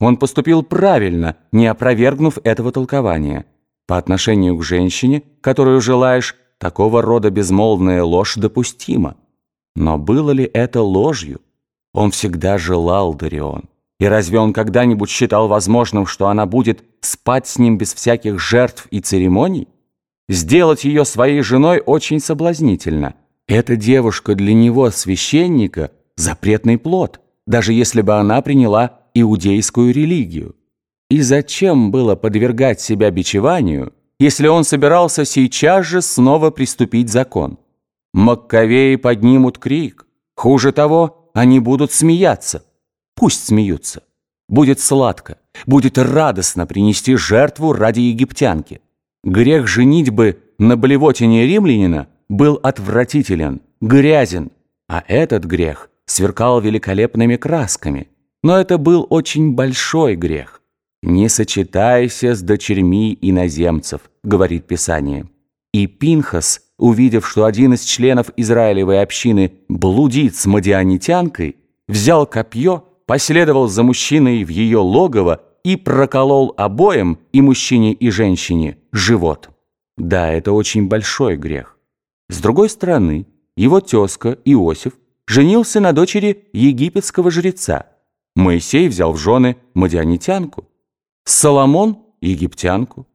Он поступил правильно, не опровергнув этого толкования. По отношению к женщине, которую желаешь, такого рода безмолвная ложь допустима. Но было ли это ложью? Он всегда желал Дарион. И разве он когда-нибудь считал возможным, что она будет спать с ним без всяких жертв и церемоний? Сделать ее своей женой очень соблазнительно. Эта девушка для него, священника, запретный плод, даже если бы она приняла иудейскую религию. И зачем было подвергать себя бичеванию, если он собирался сейчас же снова приступить закон? Маккавеи поднимут крик. Хуже того, они будут смеяться. Пусть смеются. Будет сладко, будет радостно принести жертву ради египтянки. Грех женитьбы на блевотине римлянина был отвратителен, грязен, а этот грех сверкал великолепными красками – но это был очень большой грех. «Не сочетайся с дочерьми иноземцев», — говорит Писание. И Пинхас, увидев, что один из членов Израилевой общины блудит с мадианитянкой, взял копье, последовал за мужчиной в ее логово и проколол обоим, и мужчине, и женщине, живот. Да, это очень большой грех. С другой стороны, его тезка Иосиф женился на дочери египетского жреца, Моисей взял в жены мадианитянку, Соломон – египтянку.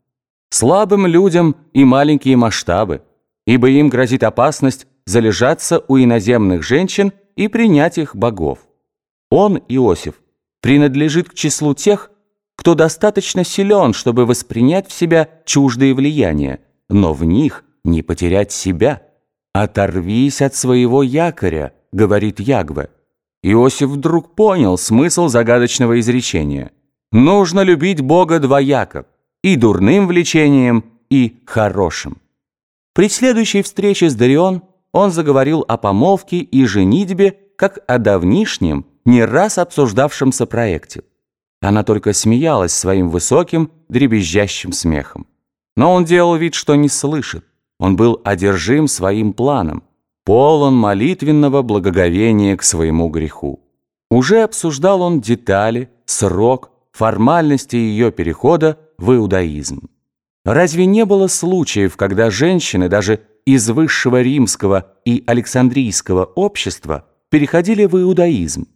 Слабым людям и маленькие масштабы, ибо им грозит опасность залежаться у иноземных женщин и принять их богов. Он, Иосиф, принадлежит к числу тех, кто достаточно силен, чтобы воспринять в себя чуждые влияния, но в них не потерять себя. «Оторвись от своего якоря», — говорит Ягве. Иосиф вдруг понял смысл загадочного изречения. Нужно любить Бога двояко, и дурным влечением, и хорошим. При следующей встрече с Дарион он заговорил о помолвке и женитьбе как о давнишнем, не раз обсуждавшемся проекте. Она только смеялась своим высоким, дребезжащим смехом. Но он делал вид, что не слышит. Он был одержим своим планом полон молитвенного благоговения к своему греху. Уже обсуждал он детали, срок, формальности ее перехода в иудаизм. Разве не было случаев, когда женщины даже из высшего римского и александрийского общества переходили в иудаизм?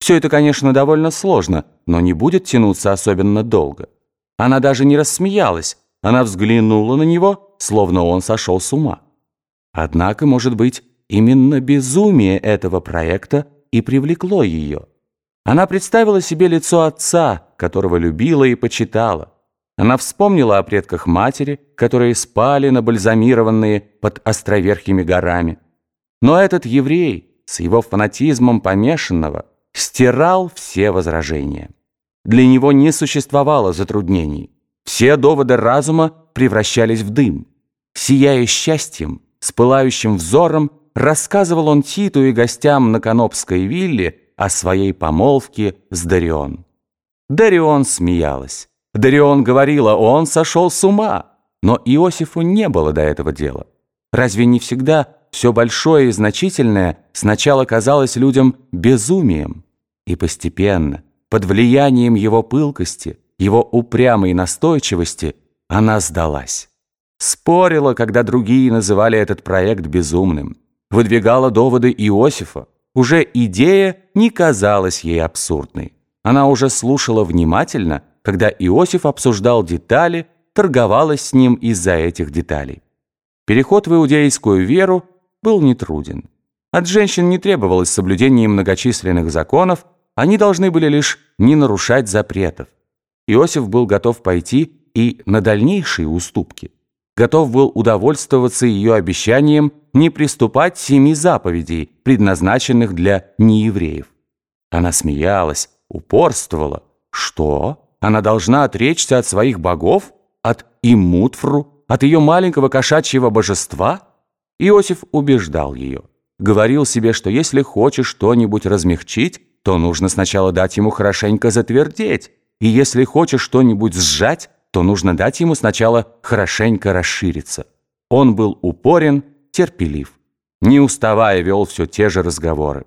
Все это, конечно, довольно сложно, но не будет тянуться особенно долго. Она даже не рассмеялась, она взглянула на него, словно он сошел с ума. Однако, может быть, именно безумие этого проекта и привлекло ее. Она представила себе лицо отца, которого любила и почитала. Она вспомнила о предках матери, которые спали на бальзамированные под островерхими горами. Но этот еврей с его фанатизмом помешанного стирал все возражения. Для него не существовало затруднений. Все доводы разума превращались в дым. Сияя счастьем, с пылающим взором, рассказывал он Титу и гостям на Канопской вилле о своей помолвке с Дарион. Дарион смеялась. Дарион говорила, он сошел с ума. Но Иосифу не было до этого дела. Разве не всегда все большое и значительное сначала казалось людям безумием? И постепенно, под влиянием его пылкости, его упрямой настойчивости, она сдалась. Спорила, когда другие называли этот проект безумным. Выдвигала доводы Иосифа. Уже идея не казалась ей абсурдной. Она уже слушала внимательно, когда Иосиф обсуждал детали, торговалась с ним из-за этих деталей. Переход в иудейскую веру был нетруден. От женщин не требовалось соблюдение многочисленных законов, они должны были лишь не нарушать запретов. Иосиф был готов пойти и на дальнейшие уступки готов был удовольствоваться ее обещанием не приступать семи заповедей, предназначенных для неевреев. Она смеялась, упорствовала. Что? Она должна отречься от своих богов? От Имутфру? От ее маленького кошачьего божества? Иосиф убеждал ее. Говорил себе, что если хочешь что-нибудь размягчить, то нужно сначала дать ему хорошенько затвердеть, и если хочешь что-нибудь сжать, то нужно дать ему сначала хорошенько расшириться. Он был упорен, терпелив. Не уставая вел все те же разговоры.